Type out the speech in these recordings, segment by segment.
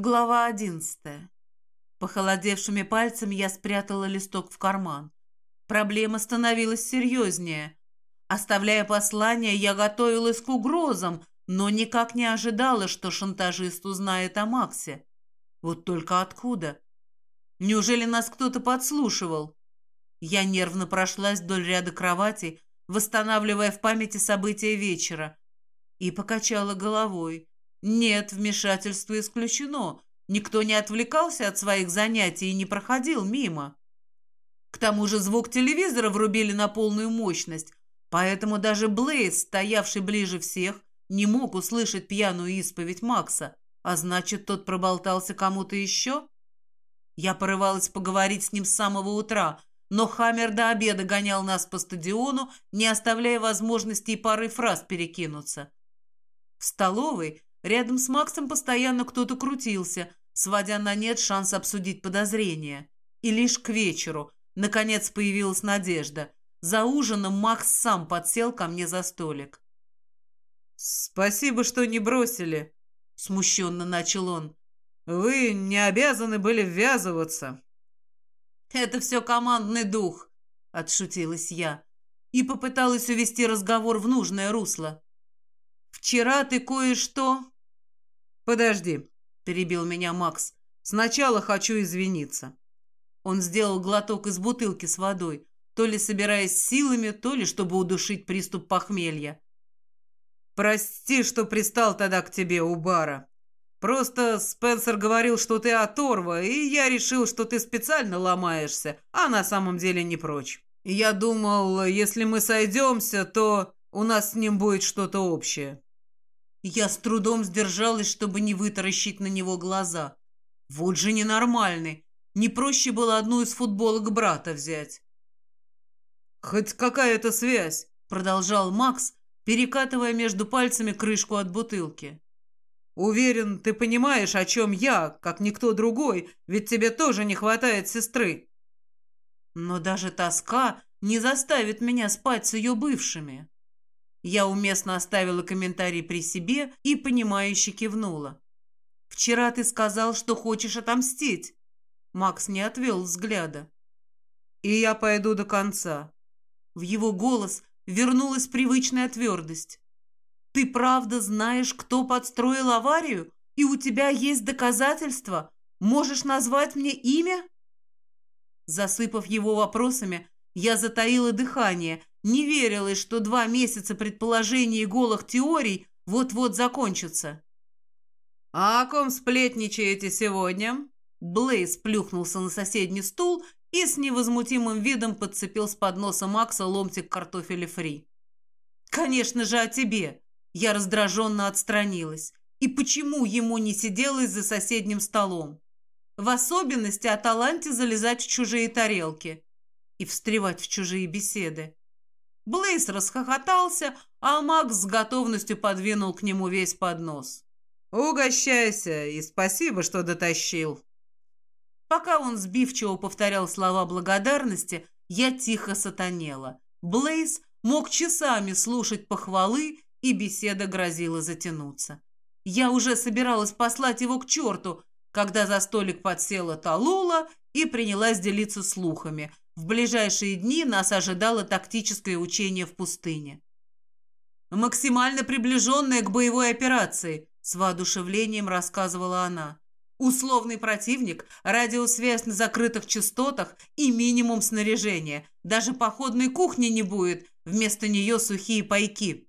Глава одиннадцатая. Похолодевшими пальцами я спрятала листок в карман. Проблема становилась серьезнее. Оставляя послание, я готовилась к угрозам, но никак не ожидала, что шантажист узнает о Максе. Вот только откуда? Неужели нас кто-то подслушивал? Я нервно прошлась вдоль ряда кроватей, восстанавливая в памяти события вечера, и покачала головой. Нет, вмешательство исключено. Никто не отвлекался от своих занятий и не проходил мимо. К тому же звук телевизора врубили на полную мощность, поэтому даже Блейз, стоявший ближе всех, не мог услышать пьяную исповедь Макса, а значит, тот проболтался кому-то еще? Я порывалась поговорить с ним с самого утра, но Хаммер до обеда гонял нас по стадиону, не оставляя возможности и пары фраз перекинуться. В столовой рядом с Максом постоянно кто-то крутился, сводя на нет шанс обсудить подозрения. И лишь к вечеру, наконец, появилась надежда. За ужином Макс сам подсел ко мне за столик. «Спасибо, что не бросили», — смущенно начал он. «Вы не обязаны были ввязываться». «Это все командный дух», — отшутилась я и попыталась увести разговор в нужное русло. «Вчера ты кое-что...» «Подожди», — перебил меня Макс. «Сначала хочу извиниться». Он сделал глоток из бутылки с водой, то ли собираясь силами, то ли чтобы удушить приступ похмелья. «Прости, что пристал тогда к тебе у бара. Просто Спенсер говорил, что ты оторва, и я решил, что ты специально ломаешься, а на самом деле не прочь. Я думал, если мы сойдемся, то у нас с ним будет что-то общее». Я с трудом сдержалась, чтобы не вытаращить на него глаза. Вот же ненормальный. Не проще было одну из футболок брата взять. «Хоть какая-то связь», — продолжал Макс, перекатывая между пальцами крышку от бутылки. Уверен, ты понимаешь, о чем я, как никто другой, ведь тебе тоже не хватает сестры. Но даже тоска не заставит меня спать с ее бывшими. Я уместно оставила комментарий при себе и, понимающе кивнула. «Вчера ты сказал, что хочешь отомстить». Макс не отвел взгляда. «И я пойду до конца». В его голос вернулась привычная твердость. Ты правда знаешь, кто подстроил аварию? И у тебя есть доказательства? Можешь назвать мне имя?» Засыпав его вопросами, я затаила дыхание, не верилась, что два месяца предположений и голых теорий вот-вот закончатся. «А о ком сплетничаете сегодня?» Блейз плюхнулся на соседний стул и с невозмутимым видом подцепил с подноса Макса ломтик картофеля фри. «Конечно же, о тебе. Я раздраженно отстранилась. И почему ему не сиделось за соседним столом? В особенности о таланте залезать в чужие тарелки и встревать в чужие беседы. Блейс расхохотался, а Макс с готовностью подвинул к нему весь поднос. «Угощайся и спасибо, что дотащил». Пока он сбивчиво повторял слова благодарности, я тихо сатанела. Блейс мог часами слушать похвалы и беседа грозила затянуться. Я уже собиралась послать его к черту, когда за столик подсела Талула и принялась делиться слухами. В ближайшие дни нас ожидало тактическое учение в пустыне. «Максимально приближенное к боевой операции», – с воодушевлением рассказывала она. «Условный противник, радиосвязь на закрытых частотах и минимум снаряжения. Даже походной кухни не будет, вместо нее сухие пайки».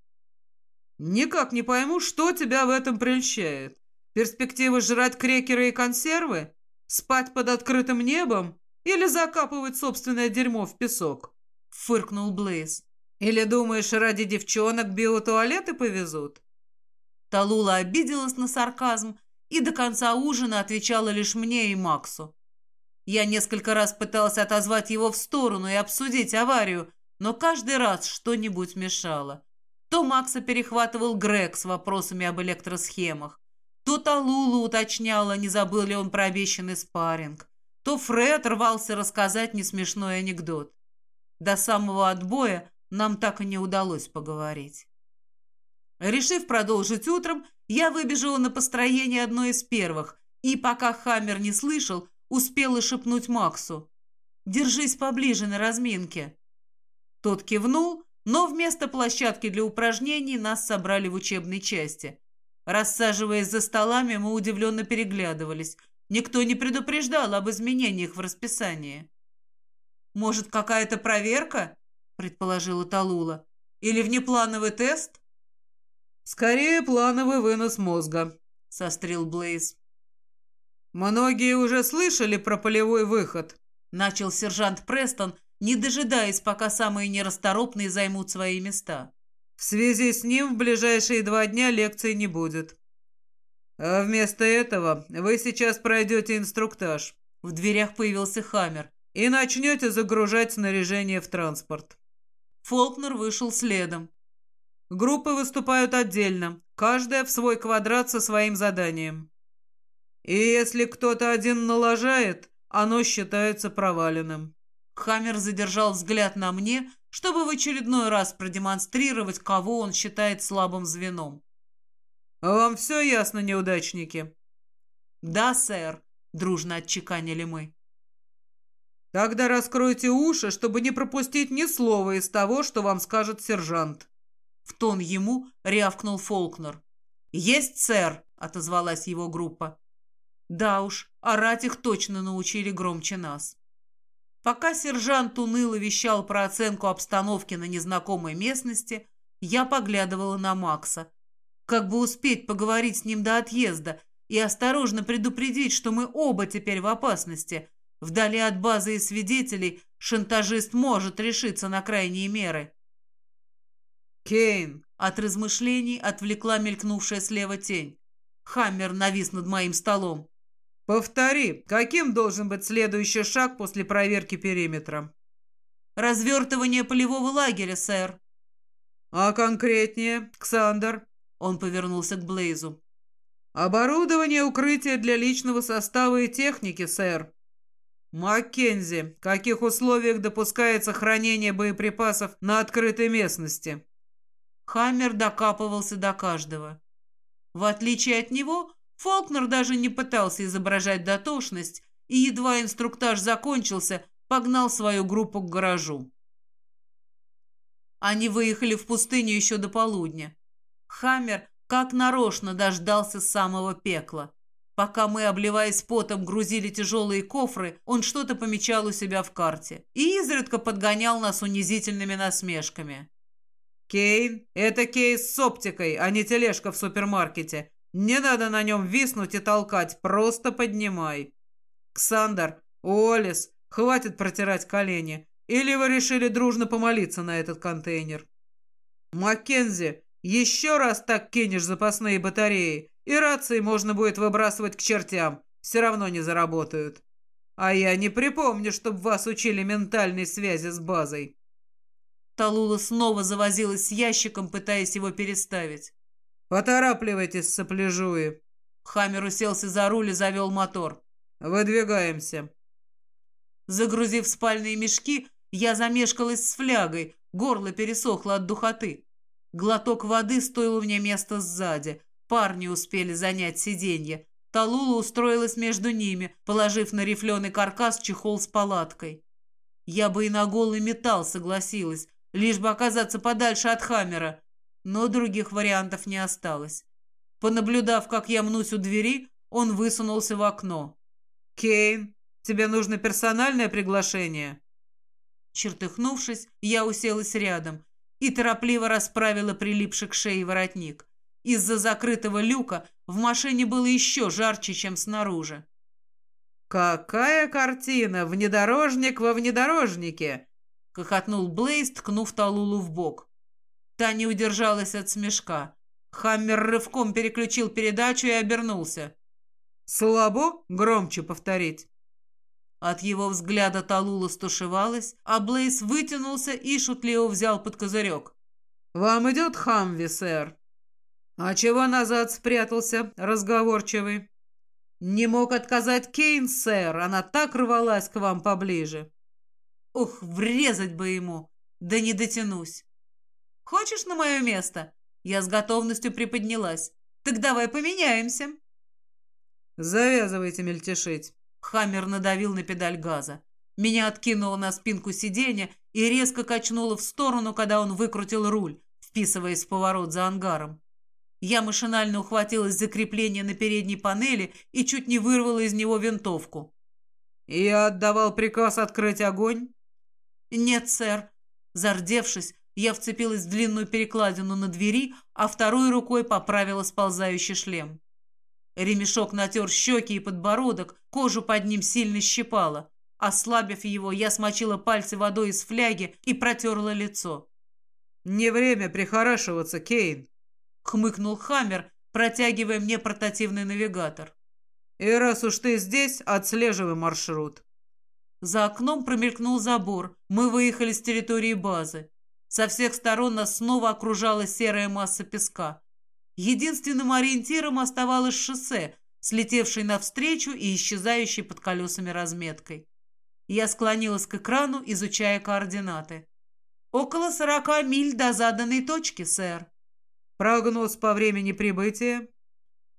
«Никак не пойму, что тебя в этом прельщает. Перспектива жрать крекеры и консервы? Спать под открытым небом? Или закапывать собственное дерьмо в песок?» — фыркнул Блейз. «Или думаешь, ради девчонок биотуалеты повезут?» Талула обиделась на сарказм и до конца ужина отвечала лишь мне и Максу. Я несколько раз пыталась отозвать его в сторону и обсудить аварию, но каждый раз что-нибудь мешало. То Макса перехватывал Грег с вопросами об электросхемах, то Талулу уточняла, не забыл ли он про обещанный спарринг, то Фред рвался рассказать несмешной анекдот. До самого отбоя нам так и не удалось поговорить. Решив продолжить утром, я выбежала на построение одной из первых И пока Хаммер не слышал, успела шепнуть Максу. «Держись поближе на разминке». Тот кивнул, но вместо площадки для упражнений нас собрали в учебной части. Рассаживаясь за столами, мы удивленно переглядывались. Никто не предупреждал об изменениях в расписании. «Может, какая-то проверка?» – предположила Талула. «Или внеплановый тест?» «Скорее плановый вынос мозга», – сострил Блейз. «Многие уже слышали про полевой выход», – начал сержант Престон, не дожидаясь, пока самые нерасторопные займут свои места. «В связи с ним в ближайшие два дня лекции не будет. А вместо этого вы сейчас пройдете инструктаж». В дверях появился Хаммер. «И начнете загружать снаряжение в транспорт». Фолкнер вышел следом. Группы выступают отдельно, каждая в свой квадрат со своим заданием. И если кто-то один налажает, оно считается проваленным. Хаммер задержал взгляд на мне, чтобы в очередной раз продемонстрировать, кого он считает слабым звеном. «Вам все ясно, неудачники?» «Да, сэр», — дружно отчеканили мы. «Тогда раскройте уши, чтобы не пропустить ни слова из того, что вам скажет сержант». В тон ему рявкнул Фолкнер. «Есть, сэр!» — отозвалась его группа. Да уж, орать их точно научили громче нас. Пока сержант уныло вещал про оценку обстановки на незнакомой местности, я поглядывала на Макса. Как бы успеть поговорить с ним до отъезда и осторожно предупредить, что мы оба теперь в опасности. Вдали от базы и свидетелей шантажист может решиться на крайние меры. «Кейн!» От размышлений отвлекла мелькнувшая слева тень. Хаммер навис над моим столом. Повтори, каким должен быть следующий шаг после проверки периметра? Развертывание полевого лагеря, сэр. А конкретнее, Ксандер? Он повернулся к Блейзу. Оборудование укрытия для личного состава и техники, сэр. Маккензи, в каких условиях допускается хранение боеприпасов на открытой местности? Хаммер докапывался до каждого. В отличие от него, Фолкнер даже не пытался изображать дотошность и, едва инструктаж закончился, погнал свою группу к гаражу. Они выехали в пустыню еще до полудня. Хаммер как нарочно дождался самого пекла. Пока мы, обливаясь потом, грузили тяжелые кофры, он что-то помечал у себя в карте и изредка подгонял нас унизительными насмешками. «Кейн, это кейс с оптикой, а не тележка в супермаркете. Не надо на нем виснуть и толкать, просто поднимай. Ксандр, Олис, хватит протирать колени. Или вы решили дружно помолиться на этот контейнер? Маккензи, еще раз так кинешь запасные батареи, и рации можно будет выбрасывать к чертям. Все равно не заработают. А я не припомню, чтобы вас учили ментальной связи с базой. Талула снова завозилась с ящиком, пытаясь его переставить. «Поторапливайтесь, сопляжуи!» Хаммер уселся за руль и завел мотор. «Выдвигаемся!» Загрузив спальные мешки, я замешкалась с флягой, горло пересохло от духоты. Глоток воды стоил мне места сзади. Парни успели занять сиденье. Талула устроилась между ними, положив на рифленый каркас чехол с палаткой. Я бы и на голый металл согласилась, лишь бы оказаться подальше от Хаммера но других вариантов не осталось. Понаблюдав, как я мнусь у двери, он высунулся в окно. «Кейн, тебе нужно персональное приглашение?» Чертыхнувшись, я уселась рядом и торопливо расправила прилипший к шее воротник. Из-за закрытого люка в машине было еще жарче, чем снаружи. «Какая картина! Внедорожник во внедорожнике!» — хохотнул Блейз, ткнув Талулу в бок. Та не удержалась от смешка. Хаммер рывком переключил передачу и обернулся. «Слабо? Громче повторить». От его взгляда Талула стушевалась, а Блейз вытянулся и шутливо взял под козырек. «Вам идет Хамви, сэр?» «А чего назад спрятался, разговорчивый?» «Не мог отказать Кейн, сэр, она так рвалась к вам поближе». «Ух, врезать бы ему! Да не дотянусь!» Хочешь на мое место?» Я с готовностью приподнялась. «Так давай поменяемся». «Завязывайте мельтешить». Хаммер надавил на педаль газа. Меня откинуло на спинку сиденья и резко качнуло в сторону, когда он выкрутил руль, вписываясь в поворот за ангаром. Я машинально ухватилась за крепление на передней панели и чуть не вырвала из него винтовку. «Я отдавал приказ открыть огонь?» «Нет, сэр». Зардевшись, я вцепилась в длинную перекладину на двери, а второй рукой поправила сползающий шлем. Ремешок натер щеки и подбородок, кожу под ним сильно щипала. Ослабив его, я смочила пальцы водой из фляги и протерла лицо. «Не время прихорашиваться, Кейн», — хмыкнул Хаммер, протягивая мне портативный навигатор. «И раз уж ты здесь, отслеживай маршрут». За окном промелькнул забор. Мы выехали с территории базы. Со всех сторон нас снова окружала серая масса песка. Единственным ориентиром оставалось шоссе, слетевшее навстречу и исчезающее под колесами разметкой. Я склонилась к экрану, изучая координаты. «Около сорока миль до заданной точки, сэр». «Прогноз по времени прибытия?»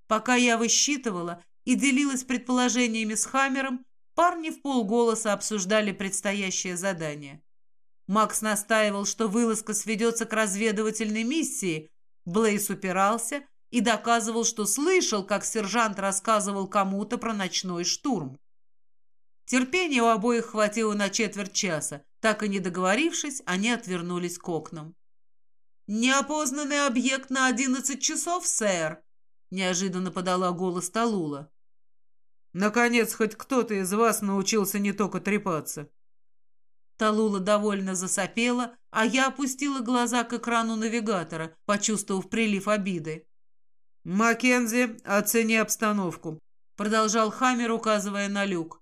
Пока я высчитывала и делилась предположениями с Хаммером, парни в полголоса обсуждали предстоящее задание. Макс настаивал, что вылазка сведется к разведывательной миссии. Блейс упирался и доказывал, что слышал, как сержант рассказывал кому-то про ночной штурм. Терпения у обоих хватило на четверть часа. Так и не договорившись, они отвернулись к окнам. «Неопознанный объект на одиннадцать часов, сэр!» Неожиданно подала голос Талула. «Наконец, хоть кто-то из вас научился не только трепаться!» Талула довольно засопела, а я опустила глаза к экрану навигатора, почувствовав прилив обиды. «Маккензи, оцени обстановку», — продолжал Хаммер, указывая на люк.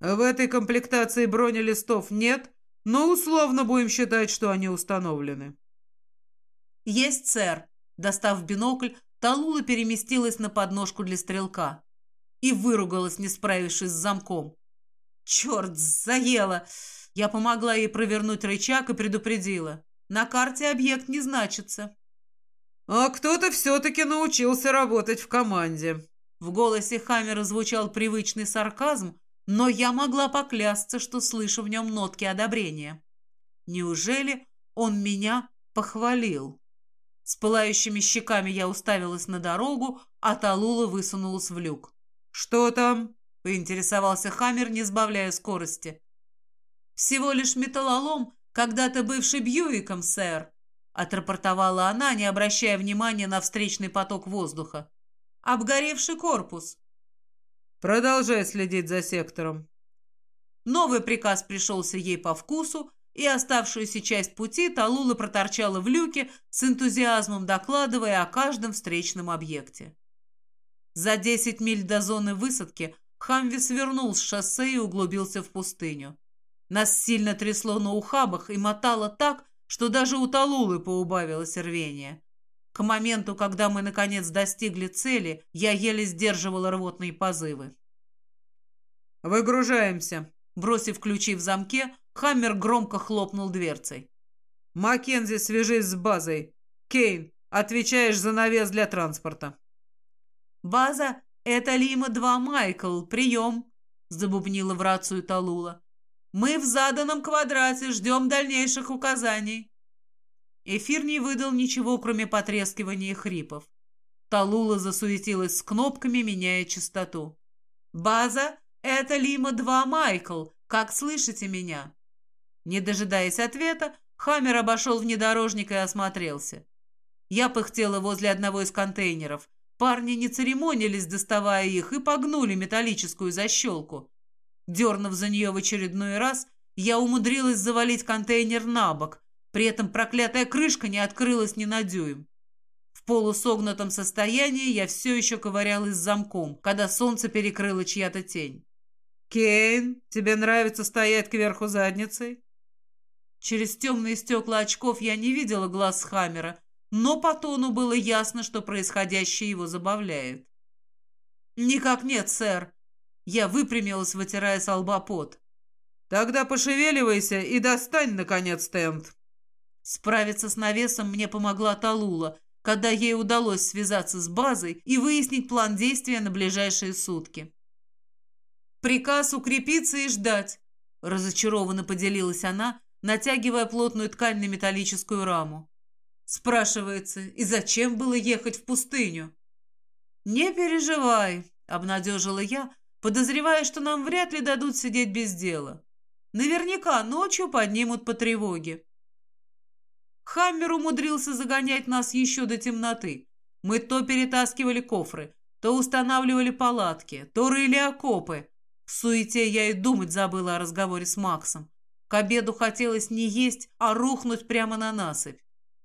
В этой комплектации бронелистов нет, но условно будем считать, что они установлены. Есть, сэр. Достав бинокль, Талула переместилась на подножку для стрелка и выругалась, не справившись с замком. Черт, заела! Я помогла ей провернуть рычаг и предупредила. На карте объект не значится. А кто-то все-таки научился работать в команде. В голосе Хаммера звучал привычный сарказм, но я могла поклясться, что слышу в нем нотки одобрения. Неужели он меня похвалил? С пылающими щеками я уставилась на дорогу, а Талула высунулась в люк. «Что там?» — поинтересовался Хаммер, не сбавляя скорости. «Всего лишь металлолом, когда-то бывший Бьюиком, сэр», — отрапортовала она, не обращая внимания на встречный поток воздуха. «Обгоревший корпус. Продолжай следить за сектором. Новый приказ пришелся ей по вкусу, и оставшуюся часть пути Талула проторчала в люке, с энтузиазмом докладывая о каждом встречном объекте. За 10 миль до зоны высадки Хамви свернул с шоссе и углубился в пустыню. Нас сильно трясло на ухабах и мотало так, что даже у Талулы поубавилось рвение. К моменту, когда мы, наконец, достигли цели, я еле сдерживала рвотные позывы. «Выгружаемся!» Бросив ключи в замке, Хаммер громко хлопнул дверцей. «Маккензи, свяжись с базой. Кейн, отвечаешь за навес для транспорта». «База, это Лима-2, Майкл, прием!» Забубнила в рацию Талула. «Мы в заданном квадрате, ждем дальнейших указаний». Эфир не выдал ничего, кроме потрескивания и хрипов. Талула засуетилась с кнопками, меняя частоту. «База, это Лима-2, Майкл. Как слышите меня?» Не дожидаясь ответа, Хаммер обошел внедорожник и осмотрелся. Я пыхтела возле одного из контейнеров. Парни не церемонились, доставая их, и погнули металлическую защелку. Дернув за нее в очередной раз, я умудрилась завалить контейнер на бок, при этом проклятая крышка не открылась ни на дюйм. В полусогнутом состоянии я все еще ковырялась замком, когда солнце перекрыло чья-то тень. «Кейн, тебе нравится стоять кверху задницей?» Через темные стекла очков я не видела глаз Хаммера, но по тону было ясно, что происходящее его забавляет. «Никак нет, сэр». Я выпрямилась, вытирая с лба пот. «Тогда пошевеливайся и достань, наконец, стенд». Справиться с навесом мне помогла Талула. когда ей удалось связаться с базой и выяснить план действия на ближайшие сутки. «Приказ укрепиться и ждать», – разочарованно поделилась она, натягивая плотную ткань на металлическую раму. Спрашивается, и зачем было ехать в пустыню? «Не переживай», — обнадежила я, подозревая, что нам вряд ли дадут сидеть без дела. Наверняка ночью поднимут по тревоге. Хаммер умудрился загонять нас еще до темноты. Мы то перетаскивали кофры, то устанавливали палатки, то рыли окопы. В суете я и думать забыла о разговоре с Максом. К обеду хотелось не есть, а рухнуть прямо на насыпь.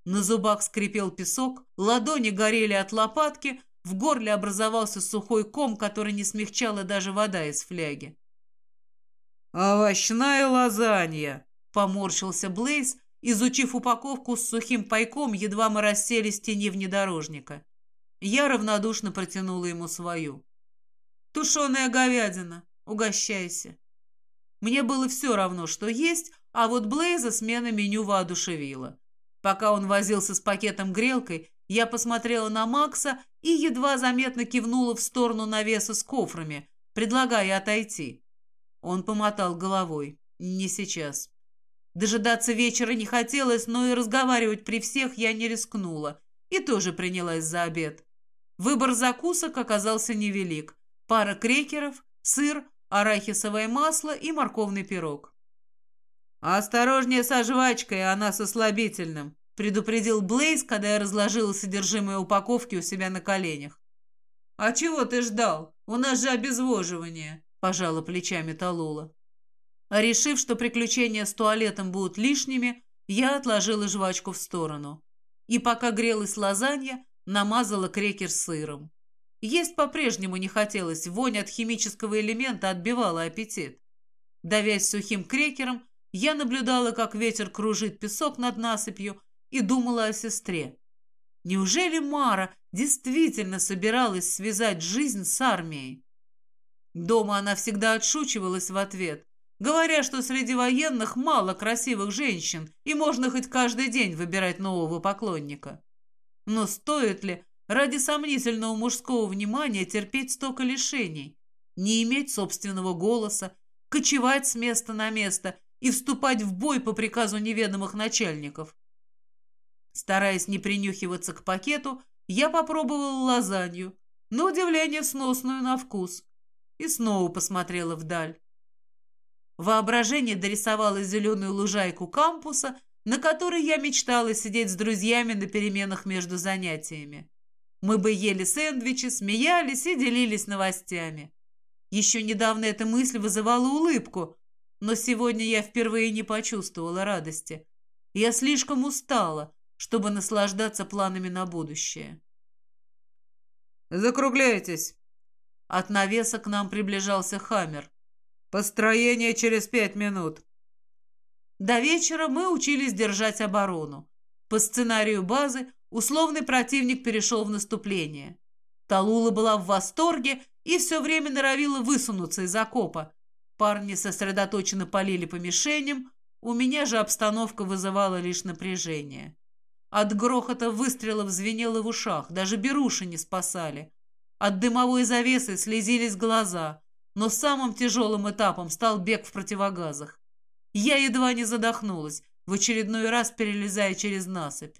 На зубах скрипел песок, ладони горели от лопатки, в горле образовался сухой ком, который не смягчала даже вода из фляги. «Овощная лазанья!» — поморщился Блейз, изучив упаковку с сухим пайком, едва мы расселись в тени внедорожника. Я равнодушно протянула ему свою. «Тушеная говядина. Угощайся». Мне было все равно, что есть, а вот Блейза смена меню воодушевила. Пока он возился с пакетом грелкой, я посмотрела на Макса и едва заметно кивнула в сторону навеса с кофрами, предлагая отойти. Он помотал головой. «Не сейчас». Дожидаться вечера не хотелось, но и разговаривать при всех я не рискнула. И тоже принялась за обед. Выбор закусок оказался невелик. Пара крекеров, сыр, арахисовое масло и морковный пирог. «Осторожнее со жвачкой, она со слабительным», предупредил Блейз, когда я разложила содержимое упаковки у себя на коленях. «А чего ты ждал? У нас же обезвоживание», – пожала плечами Талула. А решив, что приключения с туалетом будут лишними, я отложила жвачку в сторону. И пока грелась лазанья, намазала крекер сыром. Есть по-прежнему не хотелось, вонь от химического элемента отбивала аппетит. Давясь сухим крекером, я наблюдала, как ветер кружит песок над насыпью и думала о сестре. Неужели Мара действительно собиралась связать жизнь с армией? Дома она всегда отшучивалась в ответ, говоря, что среди военных мало красивых женщин и можно хоть каждый день выбирать нового поклонника. Но стоит ли ради сомнительного мужского внимания терпеть столько лишений, не иметь собственного голоса, кочевать с места на место и вступать в бой по приказу неведомых начальников. Стараясь не принюхиваться к пакету, я попробовала лазанью, на удивление сносную на вкус, и снова посмотрела вдаль. Воображение дорисовало зеленую лужайку кампуса, на которой я мечтала сидеть с друзьями на переменах между занятиями. Мы бы ели сэндвичи, смеялись и делились новостями. Еще недавно эта мысль вызывала улыбку, но сегодня я впервые не почувствовала радости. Я слишком устала, чтобы наслаждаться планами на будущее. «Закругляйтесь!» От навеса к нам приближался Хаммер. «Построение через пять минут!» До вечера мы учились держать оборону. По сценарию базы условный противник перешел в наступление. Талула была в восторге и все время норовила высунуться из окопа, Парни сосредоточенно полили по мишеням, у меня же обстановка вызывала лишь напряжение. От грохота выстрелов звенело в ушах, даже беруши не спасали. От дымовой завесы слезились глаза, но самым тяжелым этапом стал бег в противогазах. Я едва не задохнулась, в очередной раз перелезая через насыпь.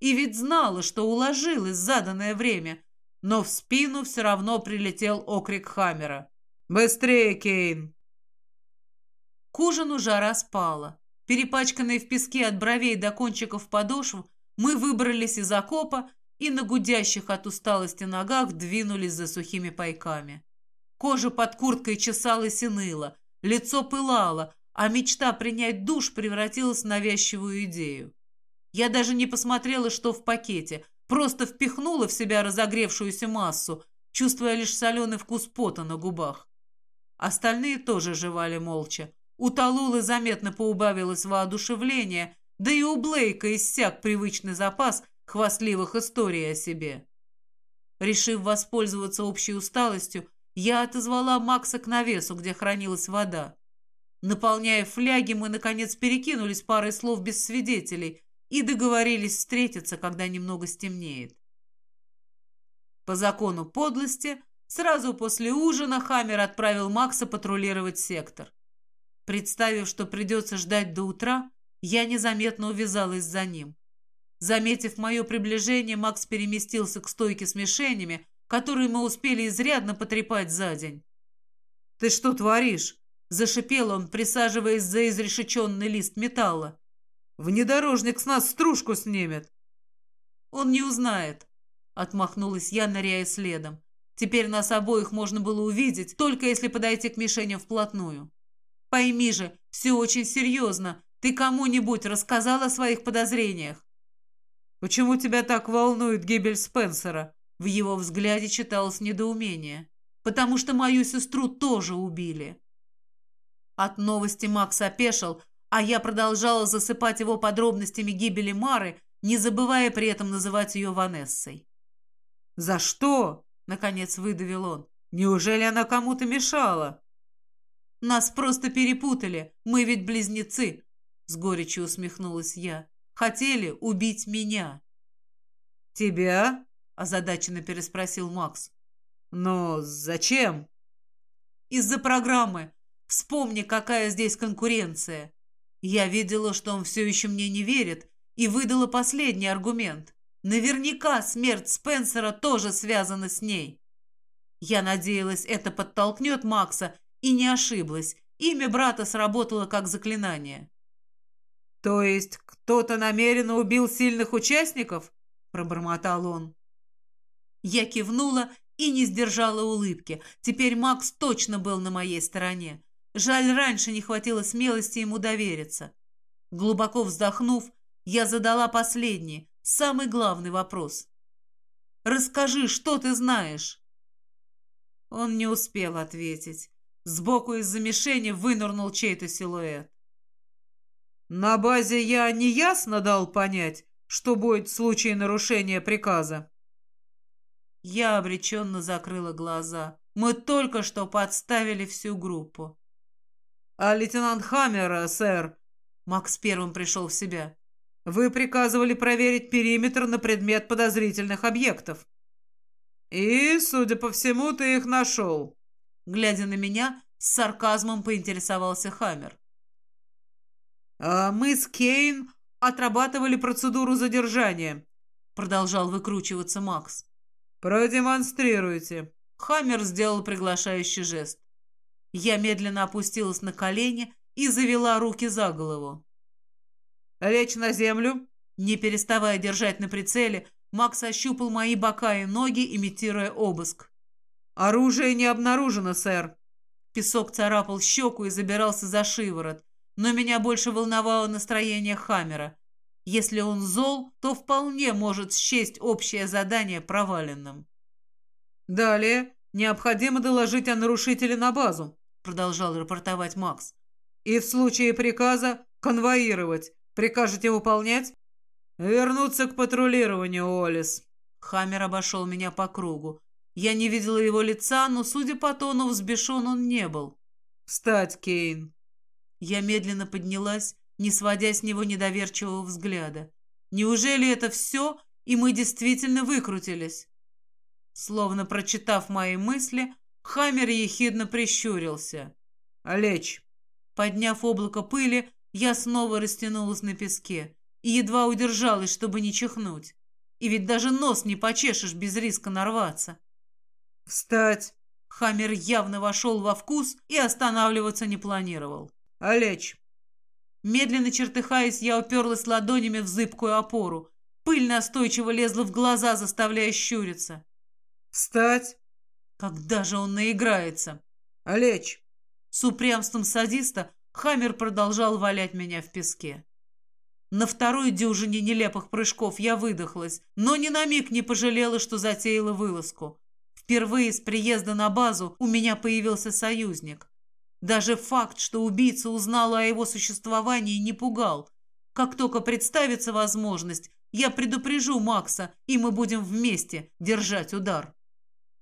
И ведь знала, что уложилось заданное время, но в спину все равно прилетел окрик Хаммера. «Быстрее, Кейн!» К ужину жара спала. Перепачканные в песке от бровей до кончиков подошв, мы выбрались из окопа и на гудящих от усталости ногах двинулись за сухими пайками. Кожа под курткой чесалась и ныла, лицо пылало, а мечта принять душ превратилась в навязчивую идею. Я даже не посмотрела, что в пакете, просто впихнула в себя разогревшуюся массу, чувствуя лишь соленый вкус пота на губах. Остальные тоже жевали молча, у Талулы заметно поубавилось воодушевление, да и у Блейка иссяк привычный запас хвастливых историй о себе. Решив воспользоваться общей усталостью, я отозвала Макса к навесу, где хранилась вода. Наполняя фляги, мы, наконец, перекинулись парой слов без свидетелей, и договорились встретиться, когда немного стемнеет. По закону подлости, сразу после ужина Хаммер отправил Макса патрулировать сектор. Представив, что придется ждать до утра, я незаметно увязалась за ним. Заметив мое приближение, Макс переместился к стойке с мишенями, которые мы успели изрядно потрепать за день. «Ты что творишь?» – зашипел он, присаживаясь за изрешеченный лист металла. «Внедорожник с нас стружку снимет». «Он не узнает», – отмахнулась я, ныряя следом. Теперь нас обоих можно было увидеть, только если подойти к мишеням вплотную. Пойми же, все очень серьезно. Ты кому-нибудь рассказал о своих подозрениях? Почему тебя так волнует гибель Спенсера? В его взгляде читалось недоумение. Потому что мою сестру тоже убили. От новости Макс опешил, а я продолжала засыпать его подробностями гибели Мары, не забывая при этом называть ее Ванессой. «За что?» — наконец выдавил он. «Неужели она кому-то мешала?» «Нас просто перепутали, мы ведь близнецы», — с горечью усмехнулась я. «Хотели убить меня». «Тебя?» — озадаченно переспросил Макс. «Но зачем?» «Из-за программы. Вспомни, какая здесь конкуренция. Я видела, что он все еще мне не верит, и выдала последний аргумент. Наверняка смерть Спенсера тоже связана с ней. Я надеялась, это подтолкнет Макса, и не ошиблась. Имя брата сработало как заклинание. «То есть кто-то намеренно убил сильных участников?» – пробормотал он. Я кивнула и не сдержала улыбки. Теперь Макс точно был на моей стороне. Жаль, раньше не хватило смелости ему довериться. Глубоко вздохнув, я задала последний, самый главный вопрос. «Расскажи, что ты знаешь?» Он не успел ответить. Сбоку из-за мишени вынырнул чей-то силуэт. «На базе я неясно дал понять, что будет в случае нарушения приказа?» Я обреченно закрыла глаза. Мы только что подставили всю группу. «А лейтенант Хаммера, сэр?» Макс первым пришел в себя. Вы приказывали проверить периметр на предмет подозрительных объектов. И, судя по всему, ты их нашел. Глядя на меня, с сарказмом поинтересовался Хаммер. А мы с Кейн отрабатывали процедуру задержания, продолжал выкручиваться Макс. Продемонстрируйте. Хаммер сделал приглашающий жест. Я медленно опустилась на колени и завела руки за голову. Лечь на землю!» Не переставая держать на прицеле, Макс ощупал мои бока и ноги, имитируя обыск. «Оружие не обнаружено, сэр!» Песок царапал щеку и забирался за шиворот, но меня больше волновало настроение Хаммера. Если он зол, то вполне может счесть общее задание проваленным. «Далее необходимо доложить о нарушителе на базу», продолжал рапортовать Макс. «И в случае приказа конвоировать, Прикажете выполнять? Вернуться к патрулированию, Олис. Хаммер обошел меня по кругу. Я не видела его лица, но, судя по тону, взбешен он не был. «Встать, Кейн!» Я медленно поднялась, не сводя с него недоверчивого взгляда. «Неужели это все, и мы действительно выкрутились?» Словно прочитав мои мысли, Хаммер ехидно прищурился. «Лечь!» Подняв облако пыли, я снова растянулась на песке и едва удержалась, чтобы не чихнуть. И ведь даже нос не почешешь без риска нарваться. «Встать!» Хаммер явно вошел во вкус и останавливаться не планировал. «А лечь!» Медленно чертыхаясь, я уперлась ладонями в зыбкую опору. Пыль настойчиво лезла в глаза, заставляя щуриться. «Встать!» Когда же он наиграется? «А лечь!» С упрямством садиста Хаммер продолжал валять меня в песке. На второй дюжине нелепых прыжков я выдохлась, но ни на миг не пожалела, что затеяла вылазку. Впервые с приезда на базу у меня появился союзник. Даже факт, что убийца узнала о его существовании, не пугал. Как только представится возможность, я предупрежу Макса, и мы будем вместе держать удар.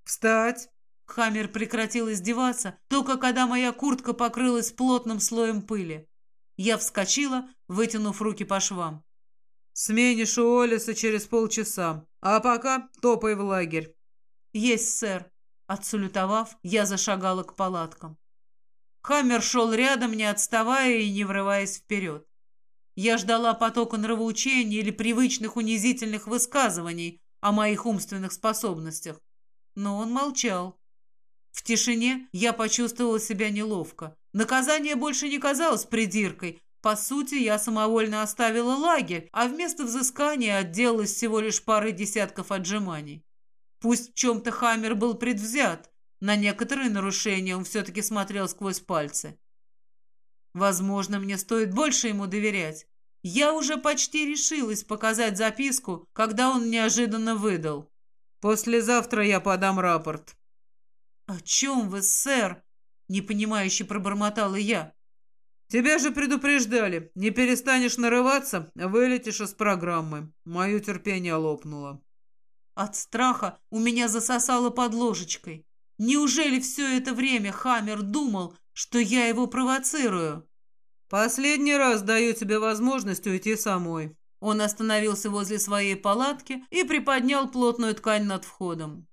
«Встать!» Хаммер прекратил издеваться, только когда моя куртка покрылась плотным слоем пыли. Я вскочила, вытянув руки по швам. Сменишь у Олиса через полчаса. А пока топай в лагерь. Есть, сэр. Отсалютовав, я зашагала к палаткам. Хаммер шел рядом, не отставая и не врываясь вперед. Я ждала потока нравоучений или привычных унизительных высказываний о моих умственных способностях, но он молчал. В тишине я почувствовала себя неловко. Наказание больше не казалось придиркой. По сути, я самовольно оставила лагерь, а вместо взыскания отделалась всего лишь парой десятков отжиманий. Пусть в чем-то Хаммер был предвзят, на некоторые нарушения он все-таки смотрел сквозь пальцы. Возможно, мне стоит больше ему доверять. Я уже почти решилась показать записку, когда он неожиданно выдал. «Послезавтра я подам рапорт». «О чем вы, сэр?» — непонимающе пробормотала я. «Тебя же предупреждали. Не перестанешь нарываться, вылетишь из программы. Мое терпение лопнуло». От страха у меня засосало под ложечкой. Неужели все это время Хаммер думал, что я его провоцирую? «Последний раз даю тебе возможность уйти самой». Он остановился возле своей палатки и приподнял плотную ткань над входом.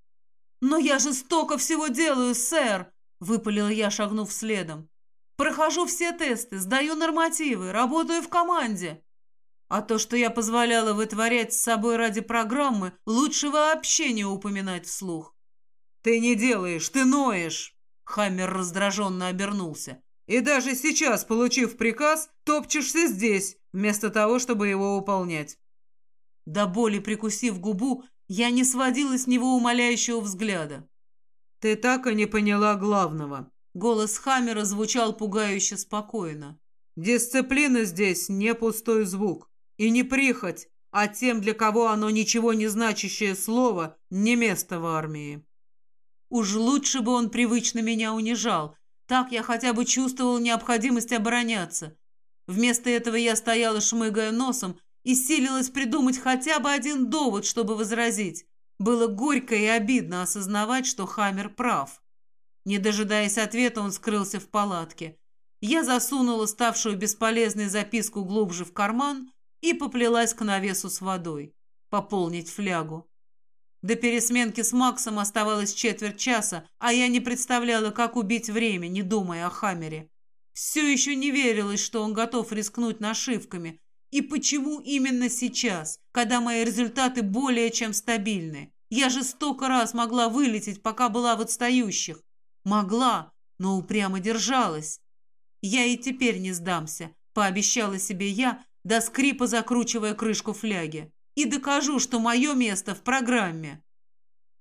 «Но я же столько всего делаю, сэр!» — выпалила я, шагнув следом. «Прохожу все тесты, сдаю нормативы, работаю в команде. А то, что я позволяла вытворять с собой ради программы, лучше вообще не упоминать вслух». «Ты не делаешь, ты ноешь!» Хаммер раздраженно обернулся. И даже сейчас, получив приказ, топчешься здесь, вместо того, чтобы его выполнять. До боли прикусив губу, я не сводила с него умоляющего взгляда. «Ты так и не поняла главного». Голос Хаммера звучал пугающе спокойно. «Дисциплина здесь не пустой звук. И не прихоть, а тем, для кого оно ничего не значащее слово, не место в армии». Уж лучше бы он привычно меня унижал, так я хотя бы чувствовал необходимость обороняться. Вместо этого я стояла, шмыгая носом, и силилась придумать хотя бы один довод, чтобы возразить. Было горько и обидно осознавать, что Хаммер прав. Не дожидаясь ответа, он скрылся в палатке. Я засунула ставшую бесполезной записку глубже в карман и поплелась к навесу с водой. Пополнить флягу. До пересменки с Максом оставалось четверть часа, а я не представляла, как убить время, не думая о Хаммере. Все еще не верилось, что он готов рискнуть нашивками. И почему именно сейчас, когда мои результаты более чем стабильны? Я же столько раз могла вылететь, пока была в отстающих. Могла, но упрямо держалась. Я и теперь не сдамся, пообещала себе я, до скрипа закручивая крышку фляги и докажу, что мое место в программе.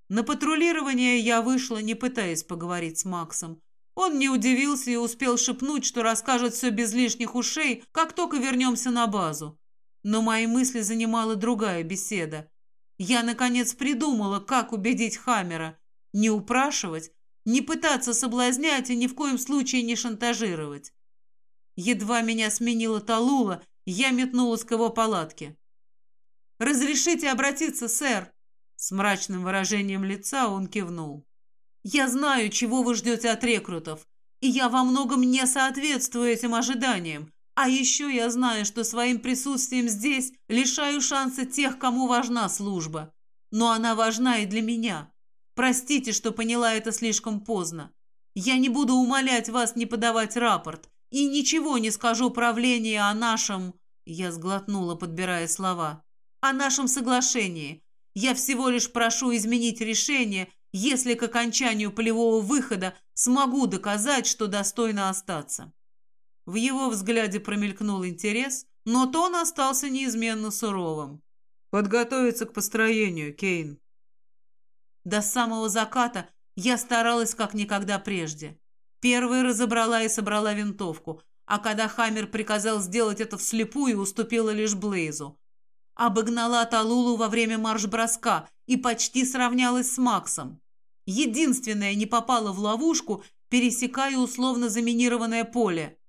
На патрулирование я вышла, не пытаясь поговорить с Максом. Он не удивился и успел шепнуть, что расскажет все без лишних ушей, как только вернемся на базу. Но мои мысли занимала другая беседа. Я, наконец, придумала, как убедить Хаммера. Не упрашивать, не пытаться соблазнять и ни в коем случае не шантажировать. Едва меня сменила Талула, я метнулась к его палатке. «Разрешите обратиться, сэр?» С мрачным выражением лица он кивнул. «Я знаю, чего вы ждете от рекрутов, и я во многом не соответствую этим ожиданиям. А еще я знаю, что своим присутствием здесь лишаю шанса тех, кому важна служба. Но она важна и для меня. Простите, что поняла это слишком поздно. Я не буду умолять вас не подавать рапорт и ничего не скажу правлению о нашем...» Я сглотнула, подбирая слова о нашем соглашении. Я всего лишь прошу изменить решение, если к окончанию полевого выхода смогу доказать, что достойно остаться». В его взгляде промелькнул интерес, но тон остался неизменно суровым. «Подготовиться к построению, Кейн». До самого заката я старалась как никогда прежде. Первой разобрала и собрала винтовку, а когда Хаммер приказал сделать это вслепую, уступила лишь Блейзу. Обогнала Талулу во время марш-броска и почти сравнялась с Максом. Единственное, не попала в ловушку, пересекая условно заминированное поле.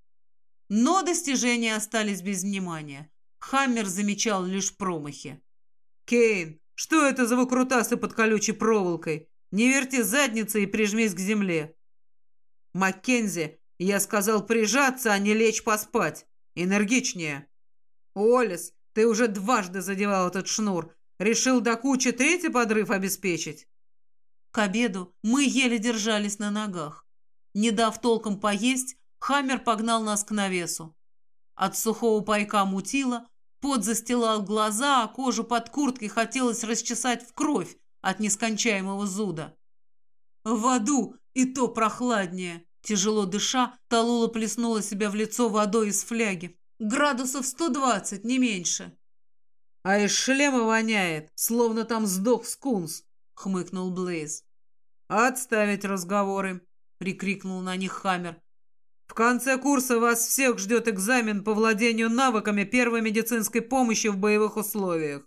Но достижения остались без внимания. Хаммер замечал лишь промахи. «Кейн, что это за выкрутасы под колючей проволокой? Не верти задницей и прижмись к земле!» «Маккензи, я сказал прижаться, а не лечь поспать. Энергичнее!» «Олес, Ты уже дважды задевал этот шнур. Решил до кучи третий подрыв обеспечить?» К обеду мы еле держались на ногах. Не дав толком поесть, Хаммер погнал нас к навесу. От сухого пайка мутило, пот застилал глаза, а кожу под курткой хотелось расчесать в кровь от нескончаемого зуда. В аду и то прохладнее. Тяжело дыша, Талула плеснула себя в лицо водой из фляги. Градусов сто двадцать, не меньше. «А из шлема воняет, словно там сдох скунс», — хмыкнул Блейз. «Отставить разговоры», — прикрикнул на них Хаммер. В конце курса вас всех ждет экзамен по владению навыками первой медицинской помощи в боевых условиях.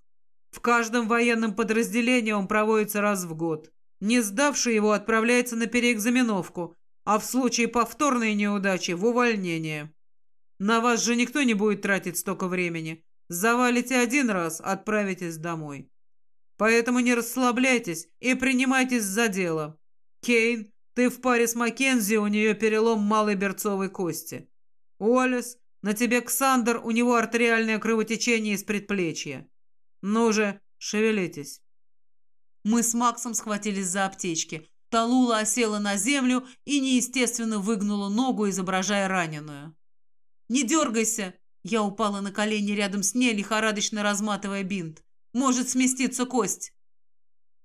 В каждом военном подразделении он проводится раз в год. Не сдавший его отправляется на переэкзаменовку, а в случае повторной неудачи – в увольнение. На вас же никто не будет тратить столько времени. Завалите один раз, отправитесь домой. Поэтому не расслабляйтесь и принимайтесь за дело. Кейн, ты в паре с Маккензи, у нее перелом малой берцовой кости. Уоллес, на тебе Ксандер, у него артериальное кровотечение из предплечья. Ну же, шевелитесь. Мы с Максом схватились за аптечки. Талула осела на землю и неестественно выгнула ногу, изображая раненую. «Не дергайся!» Я упала на колени рядом с ней, лихорадочно разматывая бинт. «Может сместиться кость!»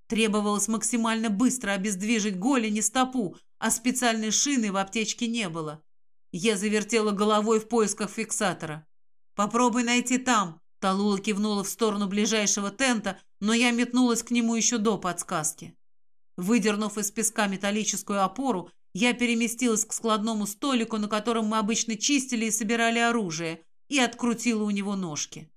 Требовалось максимально быстро обездвижить голень и стопу, а специальной шины в аптечке не было. Я завертела головой в поисках фиксатора. «Попробуй найти там», — Талула кивнула в сторону ближайшего тента, но я метнулась к нему еще до подсказки. Выдернув из песка металлическую опору, я переместилась к складному столику, на котором мы обычно чистили и собирали оружие, и открутила у него ножки.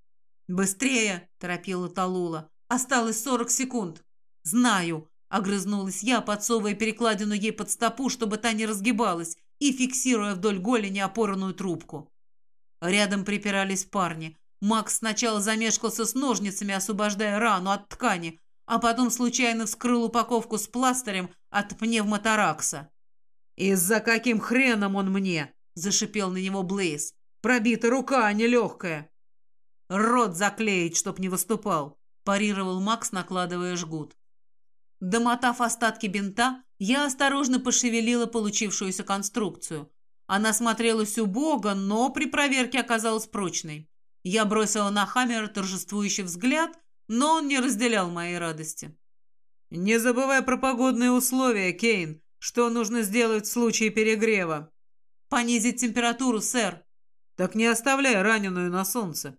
«Быстрее!» – торопила Талула. «Осталось сорок секунд!» «Знаю», — огрызнулась я, подсовывая перекладину ей под стопу, чтобы та не разгибалась, и фиксируя вдоль голени опорную трубку. Рядом припирались парни. Макс сначала замешкался с ножницами, освобождая рану от ткани, а потом случайно вскрыл упаковку с пластырем от пневмоторакса. «Из-за каким хреном он мне?» – зашипел на него Блейз. «Пробита рука, а не легкая». «Рот заклеить, чтоб не выступал», – парировал Макс, накладывая жгут. Домотав остатки бинта, я осторожно пошевелила получившуюся конструкцию. Она смотрелась убого, но при проверке оказалась прочной. Я бросила на Хаммера торжествующий взгляд, но он не разделял моей радости. «Не забывай про погодные условия, Кейн. Что нужно сделать в случае перегрева?» «Понизить температуру, сэр». «Так не оставляй раненую на солнце».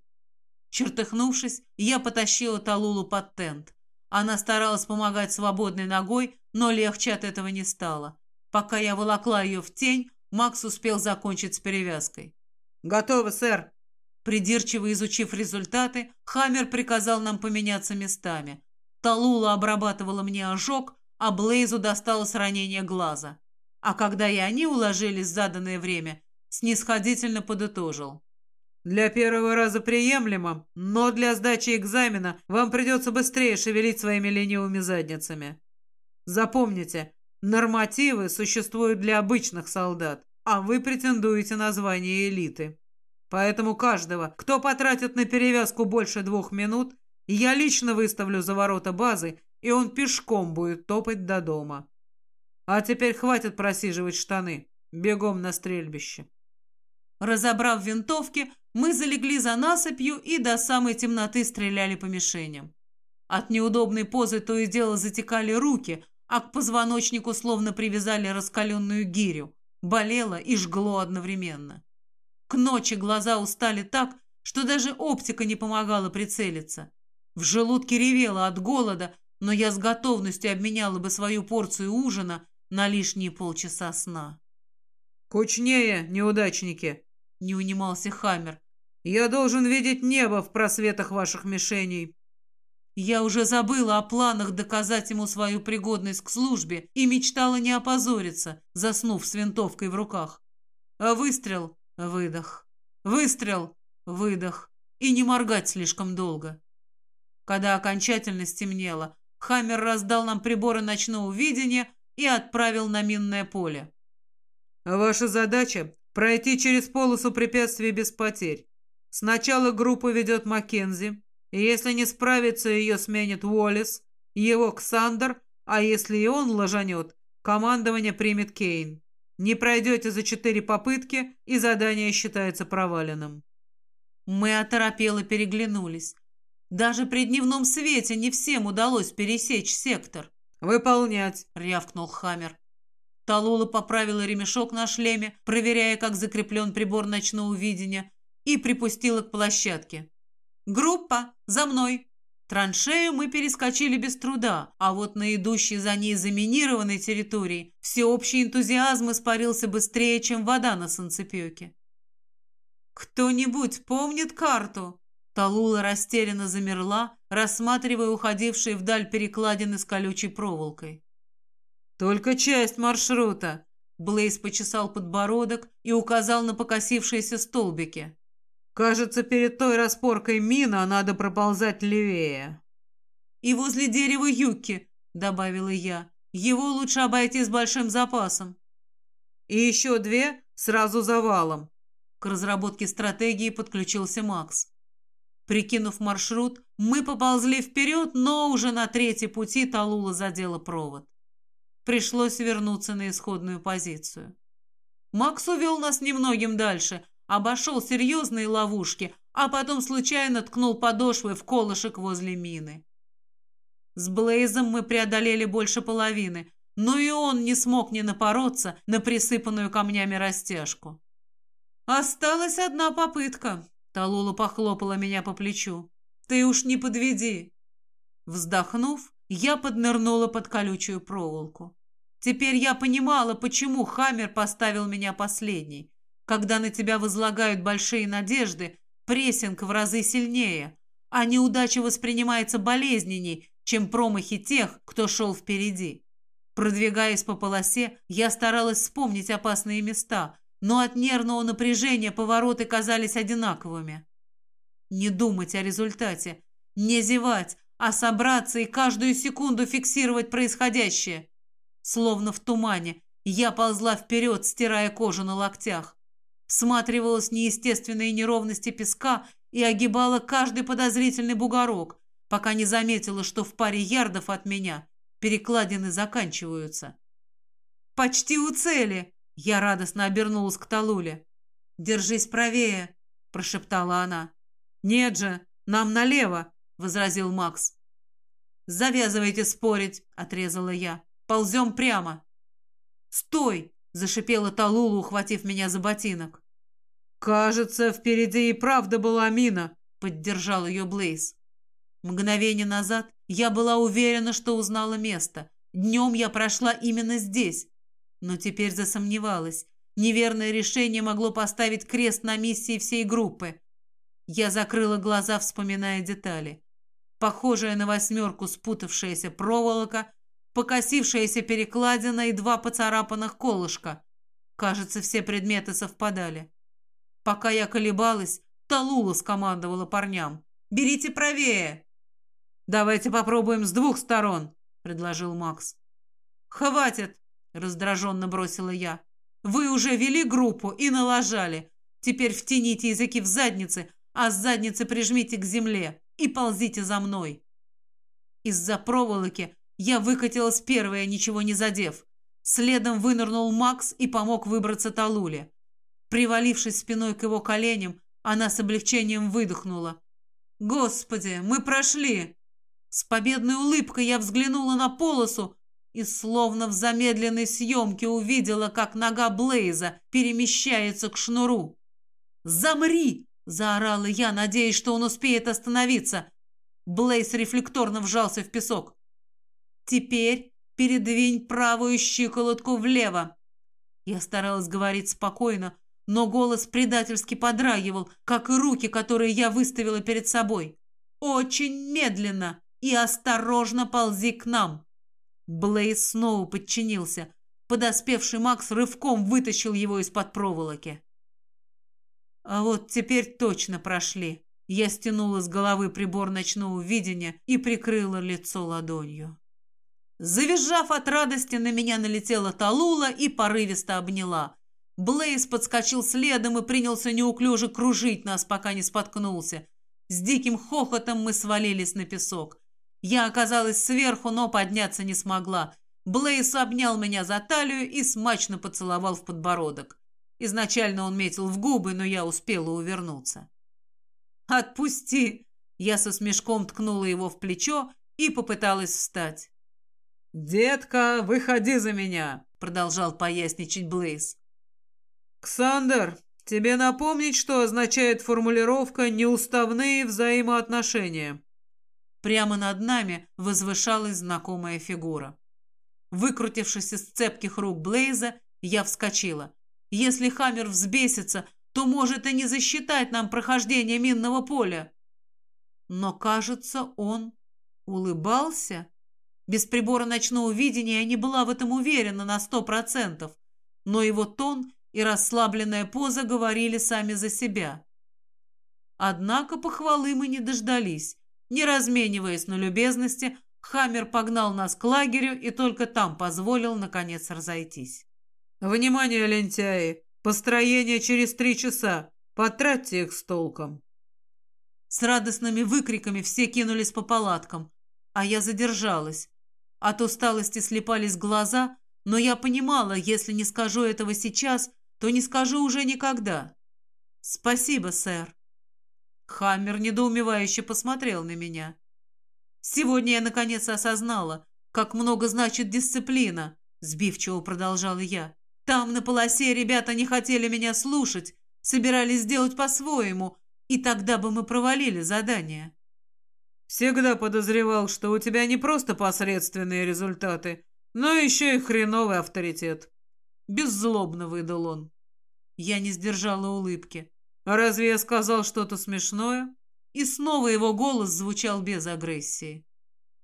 Чертыхнувшись, я потащила Талулу под тент. Она старалась помогать свободной ногой, но легче от этого не стало. Пока я волокла ее в тень, Макс успел закончить с перевязкой. «Готово, сэр!» Придирчиво изучив результаты, Хаммер приказал нам поменяться местами. Талула обрабатывала мне ожог, а Блейзу досталось ранение глаза. А когда и они уложились в заданное время, снисходительно подытожил. Для первого раза приемлемо, но для сдачи экзамена вам придется быстрее шевелить своими ленивыми задницами. Запомните, нормативы существуют для обычных солдат, а вы претендуете на звание элиты. Поэтому каждого, кто потратит на перевязку больше двух минут, я лично выставлю за ворота базы, и он пешком будет топать до дома. А теперь хватит просиживать штаны. Бегом на стрельбище. Разобрав винтовки, мы залегли за насыпью и до самой темноты стреляли по мишеням. От неудобной позы то и дело затекали руки, а к позвоночнику словно привязали раскаленную гирю. Болело и жгло одновременно. К ночи глаза устали так, что даже оптика не помогала прицелиться. В желудке ревело от голода, но я с готовностью обменяла бы свою порцию ужина на лишние полчаса сна. «Кучнее, неудачники!» — не унимался Хаммер. «Я должен видеть небо в просветах ваших мишеней». Я уже забыла о планах доказать ему свою пригодность к службе и мечтала не опозориться, заснув с винтовкой в руках. А выстрел — выдох. Выстрел — выдох. И не моргать слишком долго. Когда окончательно стемнело, Хаммер раздал нам приборы ночного видения и отправил на минное поле. «Ваша задача — пройти через полосу препятствий без потерь. Сначала группу ведет Маккензи, и если не справится, ее сменит Уоллес, его Ксандер, а если и он ложанет, командование примет Кейн. Не пройдете за четыре попытки, и задание считается проваленным. Мы оторопело переглянулись. Даже при дневном свете не всем удалось пересечь сектор. «Выполнять!» — рявкнул Хаммер. Талула поправила ремешок на шлеме, проверяя, как закреплен прибор ночного видения, и припустила к площадке. «Группа, за мной!» Траншею мы перескочили без труда, а вот на идущей за ней заминированной территории всеобщий энтузиазм испарился быстрее, чем вода на санцепёке. «Кто-нибудь помнит карту?» Талула растерянно замерла, рассматривая уходившие вдаль перекладины с колючей проволокой. «Только часть маршрута», — Блейз почесал подбородок и указал на покосившиеся столбики. «Кажется, перед той распоркой мина надо проползать левее». «И возле дерева юки», — добавила я. «Его лучше обойти с большим запасом». «И еще две сразу завалом». К разработке стратегии подключился Макс. Прикинув маршрут, мы поползли вперед, но уже на третьей пути Талула задела провод. Пришлось вернуться на исходную позицию. Макс увел нас немногим дальше, обошел серьезные ловушки, а потом случайно ткнул подошвой в колышек возле мины. С Блейзом мы преодолели больше половины, но и он не смог не напороться на присыпанную камнями растяжку. «Осталась одна попытка», — Талула похлопала меня по плечу. «Ты уж не подведи». Вздохнув, я поднырнула под колючую проволоку. Теперь я понимала, почему Хаммер поставил меня последней. Когда на тебя возлагают большие надежды, прессинг в разы сильнее, а неудача воспринимается болезненней, чем промахи тех, кто шел впереди. Продвигаясь по полосе, я старалась вспомнить опасные места, но от нервного напряжения повороты казались одинаковыми. Не думать о результате, не зевать, а собраться и каждую секунду фиксировать происходящее. Словно в тумане, я ползла вперед, стирая кожу на локтях. Всматривалась в неестественные неровности песка и огибала каждый подозрительный бугорок, пока не заметила, что в паре ярдов от меня перекладины заканчиваются. «Почти у цели!» Я радостно обернулась к Талуле. «Держись правее!» – прошептала она. «Нет же, нам налево!» — возразил Макс. «Завязывайте спорить», — отрезала я. «Ползем прямо». «Стой!» — зашипела Талула, ухватив меня за ботинок. «Кажется, впереди и правда была мина», — поддержал ее Блейз. Мгновение назад я была уверена, что узнала место. Днем я прошла именно здесь. Но теперь засомневалась. Неверное решение могло поставить крест на миссии всей группы. Я закрыла глаза, вспоминая детали похожая на восьмерку спутавшаяся проволока, покосившаяся перекладина и два поцарапанных колышка. Кажется, все предметы совпадали. Пока я колебалась, Талула скомандовала парням. «Берите правее!» «Давайте попробуем с двух сторон», — предложил Макс. «Хватит!» — раздраженно бросила я. «Вы уже вели группу и налажали. Теперь втяните языки в задницы, а с задницы прижмите к земле и ползите за мной. Из-за проволоки я выкатилась первая, ничего не задев. Следом вынырнул Макс и помог выбраться Талуле. Привалившись спиной к его коленям, она с облегчением выдохнула. «Господи, мы прошли!» С победной улыбкой я взглянула на полосу и словно в замедленной съемке увидела, как нога Блейза перемещается к шнуру. «Замри!» Заорала я, надеясь, что он успеет остановиться. Блейс рефлекторно вжался в песок. «Теперь передвинь правую щиколотку влево». Я старалась говорить спокойно, но голос предательски подрагивал, как и руки, которые я выставила перед собой. «Очень медленно и осторожно ползи к нам». Блейс снова подчинился. Подоспевший Макс рывком вытащил его из-под проволоки. А вот теперь точно прошли. Я стянула с головы прибор ночного видения и прикрыла лицо ладонью. Завизжав от радости, на меня налетела Талула и порывисто обняла. Блейз подскочил следом и принялся неуклюже кружить нас, пока не споткнулся. С диким хохотом мы свалились на песок. Я оказалась сверху, но подняться не смогла. Блейз обнял меня за талию и смачно поцеловал в подбородок. Изначально он метил в губы, но я успела увернуться. «Отпусти!» Я со смешком ткнула его в плечо и попыталась встать. «Детка, выходи за меня!» Продолжал поясничать Блейз. «Ксандер, тебе напомнить, что означает формулировка «неуставные взаимоотношения»?» Прямо над нами возвышалась знакомая фигура. Выкрутившись из цепких рук Блейза, я вскочила. Если Хаммер взбесится, то может и не засчитать нам прохождение минного поля. Но, кажется, он улыбался. Без прибора ночного видения я не была в этом уверена на сто процентов, но его тон и расслабленная поза говорили сами за себя. Однако похвалы мы не дождались. Не размениваясь на любезности, Хаммер погнал нас к лагерю и только там позволил, наконец, разойтись. «Внимание, лентяи! Построение через три часа! Потратьте их с толком!» С радостными выкриками все кинулись по палаткам, а я задержалась. От усталости слепались глаза, но я понимала, если не скажу этого сейчас, то не скажу уже никогда. «Спасибо, сэр». Хаммер недоумевающе посмотрел на меня. «Сегодня я наконец осознала, как много значит дисциплина», сбивчиво продолжала я. «Там на полосе ребята не хотели меня слушать, собирались сделать по-своему, и тогда бы мы провалили задание». «Всегда подозревал, что у тебя не просто посредственные результаты, но еще и хреновый авторитет». Беззлобно выдал он. Я не сдержала улыбки. «А разве я сказал что-то смешное?» И снова его голос звучал без агрессии.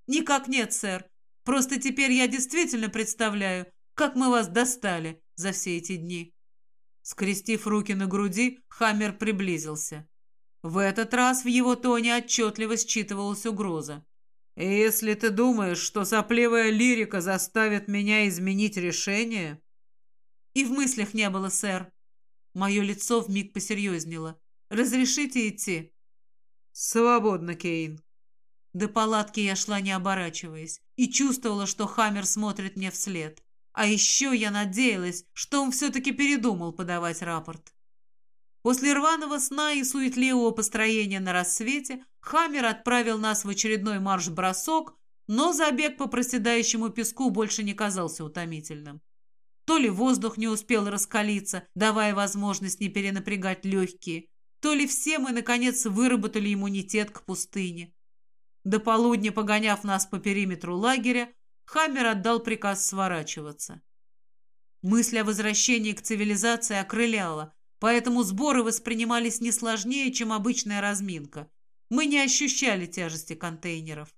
«Никак нет, сэр. Просто теперь я действительно представляю, как мы вас достали за все эти дни». Скрестив руки на груди, Хаммер приблизился. В этот раз в его тоне отчетливо считывалась угроза. «Если ты думаешь, что сопливая лирика заставит меня изменить решение...» «И в мыслях не было, сэр», Мое лицо вмиг посерьезнело. «Разрешите идти?» «Свободно, Кейн». До палатки я шла, не оборачиваясь, и чувствовала, что Хаммер смотрит мне вслед. А еще я надеялась, что он все-таки передумал подавать рапорт. После рваного сна и суетливого построения на рассвете Хаммер отправил нас в очередной марш-бросок, но забег по проседающему песку больше не казался утомительным. То ли воздух не успел раскалиться, давая возможность не перенапрягать легкие, то ли все мы, наконец, выработали иммунитет к пустыне. До полудня, погоняв нас по периметру лагеря, Хаммер отдал приказ сворачиваться. Мысль о возвращении к цивилизации окрыляла, поэтому сборы воспринимались не сложнее, чем обычная разминка. Мы не ощущали тяжести контейнеров.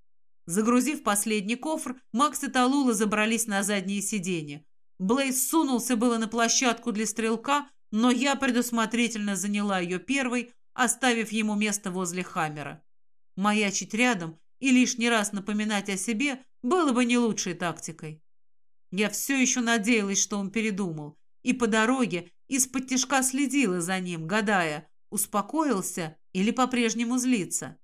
Загрузив последний кофр, Макс и Талула забрались на задние сиденья, Блейз сунулся было на площадку для стрелка, но я предусмотрительно заняла ее первой, оставив ему место возле Хаммера. Маячить рядом и лишний раз напоминать о себе было бы не лучшей тактикой. Я все еще надеялась, что он передумал, и по дороге из-под тяжка следила за ним, гадая, успокоился или по-прежнему злится.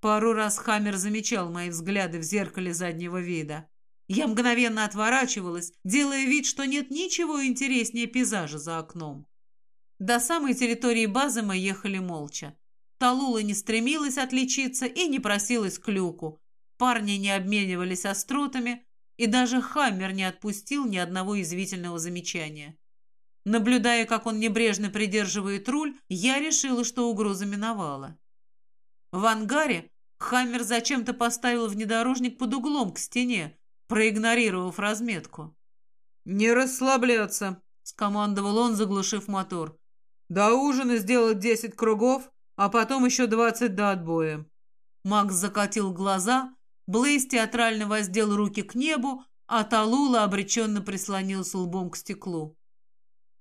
Пару раз Хаммер замечал мои взгляды в зеркале заднего вида. Я мгновенно отворачивалась, делая вид, что нет ничего интереснее пейзажа за окном. До самой территории базы мы ехали молча. Талула не стремилась отличиться и не просилась к люку. Парни не обменивались остротами, и даже Хаммер не отпустил ни одного извительного замечания. Наблюдая, как он небрежно придерживает руль, я решила, что угроза миновала. В ангаре Хаммер зачем-то поставил внедорожник под углом к стене, проигнорировав разметку. «Не расслабляться», — скомандовал он, заглушив мотор. «До ужина сделать десять кругов, а потом еще двадцать до отбоя». Макс закатил глаза, Блейс театрально воздел руки к небу, а Талула обреченно прислонился лбом к стеклу.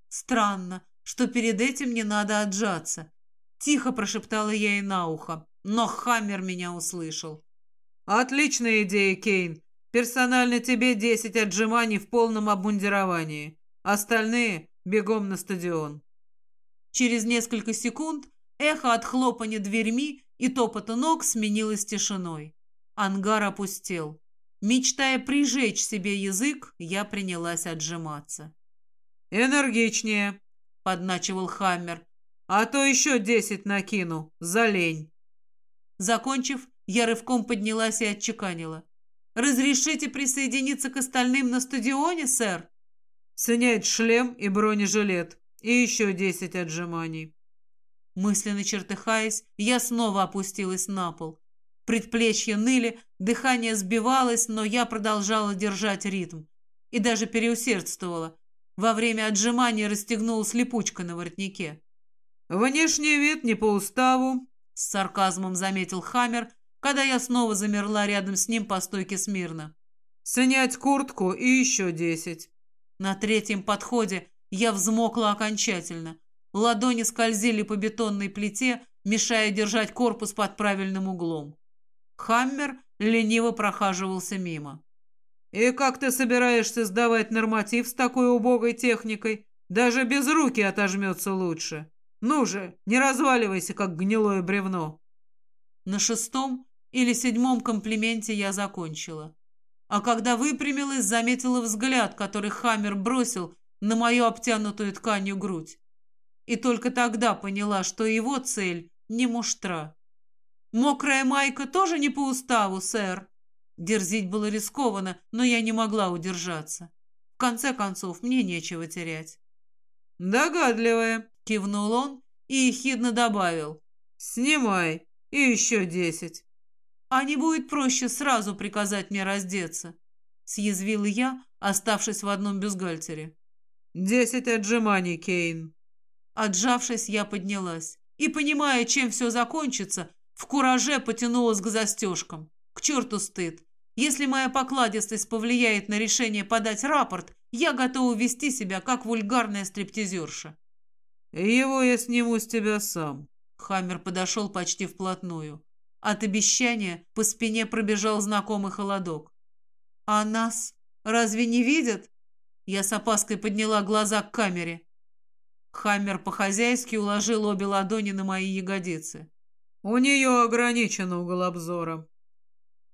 «Странно, что перед этим не надо отжаться», — тихо прошептала я ей на ухо, но Хаммер меня услышал. «Отличная идея, Кейн. Персонально тебе десять отжиманий в полном обмундировании. Остальные бегом на стадион. Через несколько секунд эхо от хлопания дверьми и топота ног сменилось тишиной. Ангар опустел. Мечтая прижечь себе язык, я принялась отжиматься. «Энергичнее», — подначивал Хаммер. «А то еще десять накину. За лень». Закончив, я рывком поднялась и отчеканила. «Разрешите присоединиться к остальным на стадионе, сэр?» «Снять шлем и бронежилет. И еще десять отжиманий». Мысленно чертыхаясь, я снова опустилась на пол. Предплечья ныли, дыхание сбивалось, но я продолжала держать ритм. И даже переусердствовала. Во время отжимания расстегнулась липучка на воротнике. «Внешний вид не по уставу», — с сарказмом заметил Хаммер, когда я снова замерла рядом с ним по стойке смирно. «Снять куртку и еще десять». На третьем подходе я взмокла окончательно. Ладони скользили по бетонной плите, мешая держать корпус под правильным углом. Хаммер лениво прохаживался мимо. «И как ты собираешься сдавать норматив с такой убогой техникой? Даже без руки отожмется лучше. Ну же, не разваливайся, как гнилое бревно». На шестом или седьмом комплименте я закончила. А когда выпрямилась, заметила взгляд, который Хаммер бросил на мою обтянутую тканью грудь. И только тогда поняла, что его цель не муштра. «Мокрая майка тоже не по уставу, сэр». Дерзить было рискованно, но я не могла удержаться. В конце концов, мне нечего терять. «Догадливая», — кивнул он и ехидно добавил. «Снимай, и еще десять». «А не будет проще сразу приказать мне раздеться?» — съязвила я, оставшись в одном бюстгальтере. «Десять отжиманий, Кейн». Отжавшись, я поднялась и, понимая, чем все закончится, в кураже потянулась к застежкам. К черту стыд. Если моя покладистость повлияет на решение подать рапорт, я готова вести себя, как вульгарная стриптизерша. «Его я сниму с тебя сам». Хаммер подошел почти вплотную. От обещания по спине пробежал знакомый холодок. «А нас разве не видят?» Я с опаской подняла глаза к камере. Хаммер по-хозяйски уложил обе ладони на мои ягодицы. У нее ограничен угол обзора.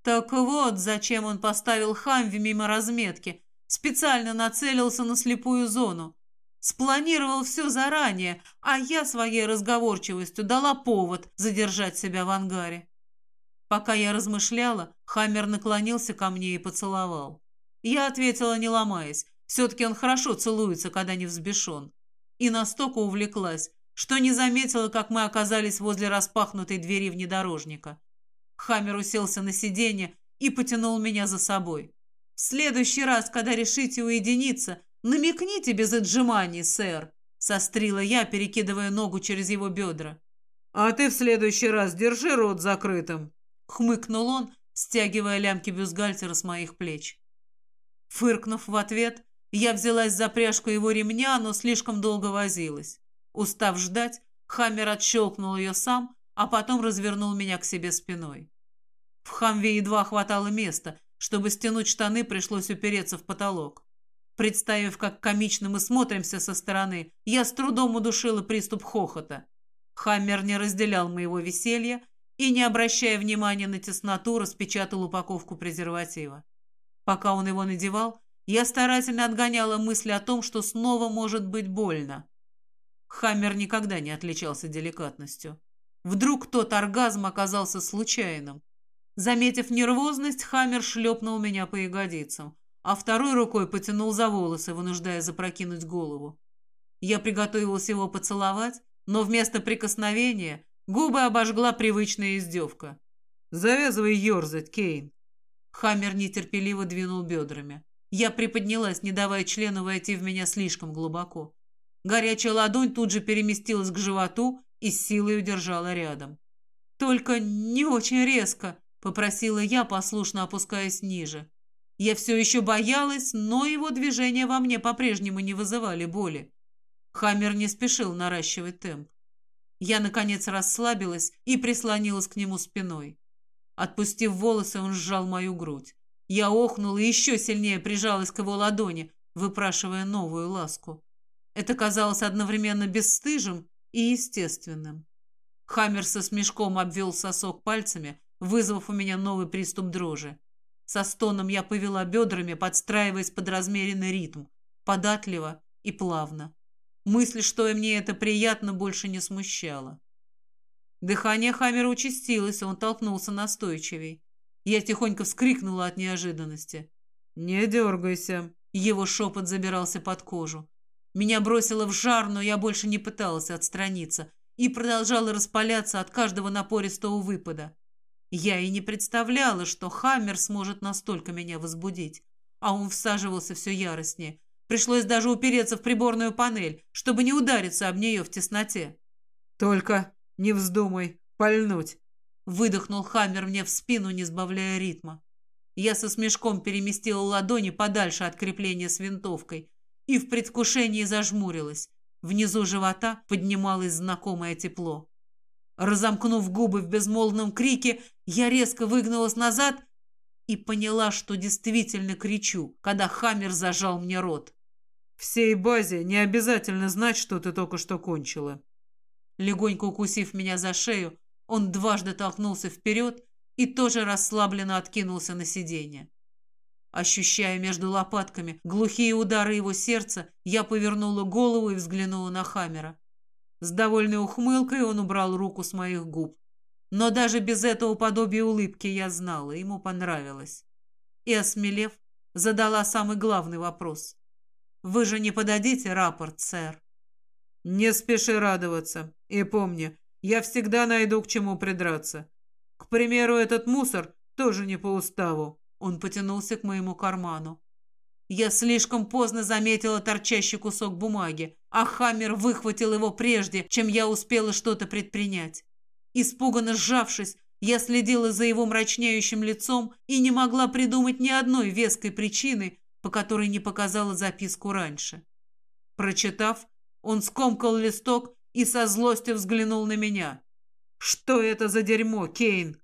Так вот, зачем он поставил Хамви мимо разметки. Специально нацелился на слепую зону. Спланировал все заранее, а я своей разговорчивостью дала повод задержать себя в ангаре. Пока я размышляла, Хаммер наклонился ко мне и поцеловал. Я ответила, не ломаясь. Все-таки он хорошо целуется, когда не взбешен. И настолько увлеклась, что не заметила, как мы оказались возле распахнутой двери внедорожника. Хаммер уселся на сиденье и потянул меня за собой. «В следующий раз, когда решите уединиться, намекните без отжиманий, сэр», — сострила я, перекидывая ногу через его бедра. «А ты в следующий раз держи рот закрытым», — хмыкнул он, стягивая лямки бюстгальтера с моих плеч. Фыркнув в ответ, я взялась за пряжку его ремня, но слишком долго возилась. Устав ждать, Хаммер отщелкнул ее сам, а потом развернул меня к себе спиной. В Хамве едва хватало места, чтобы стянуть штаны, пришлось упереться в потолок. Представив, как комично мы смотримся со стороны, я с трудом удушила приступ хохота. Хаммер не разделял моего веселья и, не обращая внимания на тесноту, распечатал упаковку презерватива. Пока он его надевал, я старательно отгоняла мысли о том, что снова может быть больно. Хаммер никогда не отличался деликатностью. Вдруг тот оргазм оказался случайным. Заметив нервозность, Хаммер шлепнул меня по ягодицам, а второй рукой потянул за волосы, вынуждая запрокинуть голову. Я приготовилась его поцеловать, но вместо прикосновения губы обожгла привычная издевка. «Завязывай ерзать, Кейн!» Хаммер нетерпеливо двинул бедрами. Я приподнялась, не давая члену войти в меня слишком глубоко. Горячая ладонь тут же переместилась к животу и с силой удержала рядом. «Только не очень резко», — попросила я, послушно опускаясь ниже. Я все еще боялась, но его движения во мне по-прежнему не вызывали боли. Хаммер не спешил наращивать темп. Я, наконец, расслабилась и прислонилась к нему спиной. Отпустив волосы, он сжал мою грудь. Я охнула и еще сильнее прижалась к его ладони, выпрашивая новую ласку. Это казалось одновременно бесстыжим и естественным. Хаммер со смешком обвел сосок пальцами, вызвав у меня новый приступ дрожи. Со стоном я повела бедрами, подстраиваясь под размеренный ритм, податливо и плавно. Мысль, что мне это приятно, больше не смущала. Дыхание Хаммера участилось, он толкнулся настойчивей. Я тихонько вскрикнула от неожиданности. «Не дергайся». Его шепот забирался под кожу. Меня бросило в жар, но я больше не пыталась отстраниться и продолжала распаляться от каждого напористого выпада. Я и не представляла, что Хаммер сможет настолько меня возбудить. А он всаживался все яростнее. Пришлось даже упереться в приборную панель, чтобы не удариться об нее в тесноте. «Только не вздумай пальнуть!» Выдохнул Хаммер мне в спину, не сбавляя ритма. Я со смешком переместила ладони подальше от крепления с винтовкой и в предвкушении зажмурилась. Внизу живота поднималось знакомое тепло. Разомкнув губы в безмолвном крике, я резко выгнулась назад и поняла, что действительно кричу, когда Хаммер зажал мне рот. «Всей базе не обязательно знать, что ты только что кончила». Легонько укусив меня за шею, он дважды толкнулся вперед и тоже расслабленно откинулся на сиденье. Ощущая между лопатками глухие удары его сердца, я повернула голову и взглянула на Хаммера. С довольной ухмылкой он убрал руку с моих губ. Но даже без этого подобия улыбки я знала, ему понравилось. И, осмелев, задала самый главный вопрос. «Вы же не подадите рапорт, сэр?» «Не спеши радоваться. И помни, я всегда найду к чему придраться. К примеру, этот мусор тоже не по уставу». Он потянулся к моему карману. Я слишком поздно заметила торчащий кусок бумаги, а Хаммер выхватил его прежде, чем я успела что-то предпринять. Испуганно сжавшись, я следила за его мрачнеющим лицом и не могла придумать ни одной веской причины, по которой не показала записку раньше. Прочитав, он скомкал листок и со злостью взглянул на меня. «Что это за дерьмо, Кейн?»